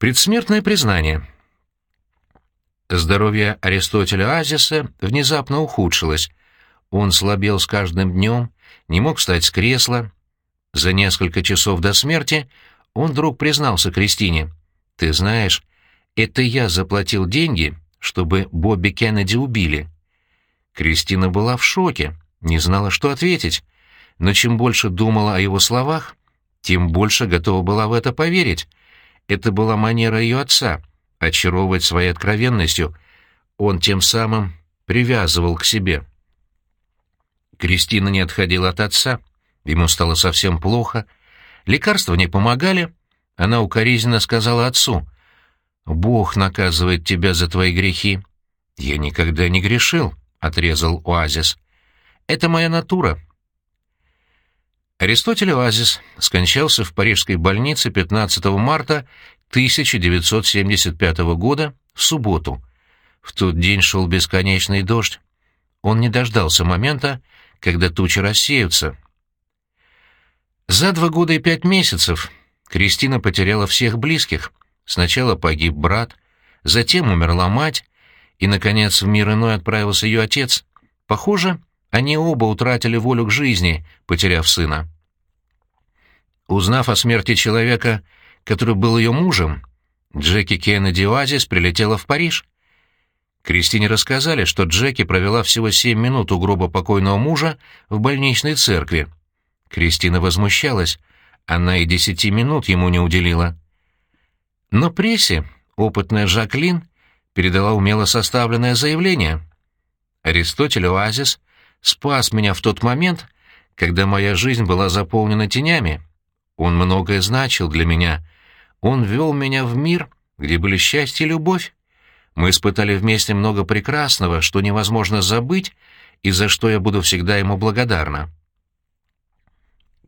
Предсмертное признание. Здоровье Аристотеля Азиса внезапно ухудшилось. Он слабел с каждым днем, не мог встать с кресла. За несколько часов до смерти он вдруг признался Кристине. «Ты знаешь, это я заплатил деньги, чтобы Бобби Кеннеди убили». Кристина была в шоке, не знала, что ответить, но чем больше думала о его словах, тем больше готова была в это поверить. Это была манера ее отца — очаровывать своей откровенностью. Он тем самым привязывал к себе. Кристина не отходила от отца, ему стало совсем плохо. Лекарства не помогали. Она укоризненно сказала отцу, «Бог наказывает тебя за твои грехи». «Я никогда не грешил», — отрезал Оазис. «Это моя натура». Аристотель Оазис скончался в парижской больнице 15 марта 1975 года в субботу. В тот день шел бесконечный дождь. Он не дождался момента, когда тучи рассеются. За два года и пять месяцев Кристина потеряла всех близких. Сначала погиб брат, затем умерла мать, и, наконец, в мир иной отправился ее отец. Похоже, они оба утратили волю к жизни, потеряв сына. Узнав о смерти человека, который был ее мужем, Джеки Кеннеди Оазис прилетела в Париж. Кристине рассказали, что Джеки провела всего семь минут у гроба покойного мужа в больничной церкви. Кристина возмущалась. Она и десяти минут ему не уделила. Но прессе опытная Жаклин передала умело составленное заявление. Аристотель Оазис спас меня в тот момент, когда моя жизнь была заполнена тенями. Он многое значил для меня. Он вел меня в мир, где были счастье и любовь. Мы испытали вместе много прекрасного, что невозможно забыть, и за что я буду всегда ему благодарна.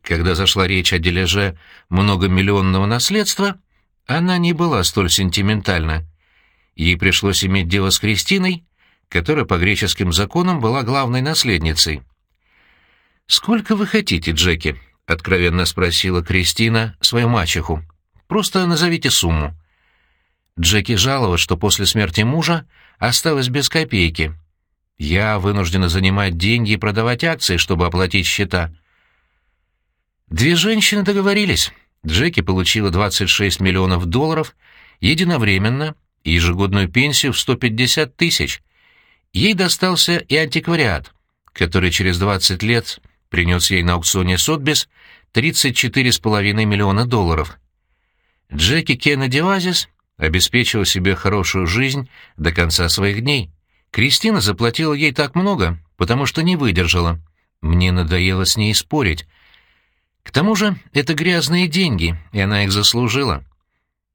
Когда зашла речь о дележе многомиллионного наследства, она не была столь сентиментальна. Ей пришлось иметь дело с Кристиной, которая по греческим законам была главной наследницей. «Сколько вы хотите, Джеки?» — откровенно спросила Кристина свою мачеху. «Просто назовите сумму». Джеки жаловалась, что после смерти мужа осталась без копейки. Я вынуждена занимать деньги и продавать акции, чтобы оплатить счета. Две женщины договорились. Джеки получила 26 миллионов долларов единовременно и ежегодную пенсию в 150 тысяч. Ей достался и антиквариат, который через 20 лет принес ей на аукционе Сотбис 34,5 миллиона долларов. Джеки Кеннеди Оазис обеспечила себе хорошую жизнь до конца своих дней. Кристина заплатила ей так много, потому что не выдержала. Мне надоело с ней спорить. К тому же это грязные деньги, и она их заслужила.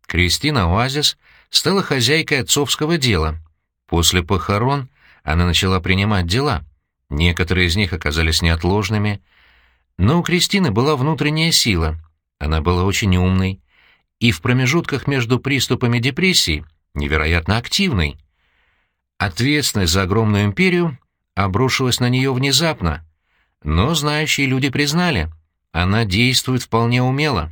Кристина Оазис стала хозяйкой отцовского дела. После похорон она начала принимать дела. Некоторые из них оказались неотложными. Но у Кристины была внутренняя сила. Она была очень умной и в промежутках между приступами депрессии невероятно активной. Ответственность за огромную империю обрушилась на нее внезапно, но знающие люди признали, она действует вполне умело.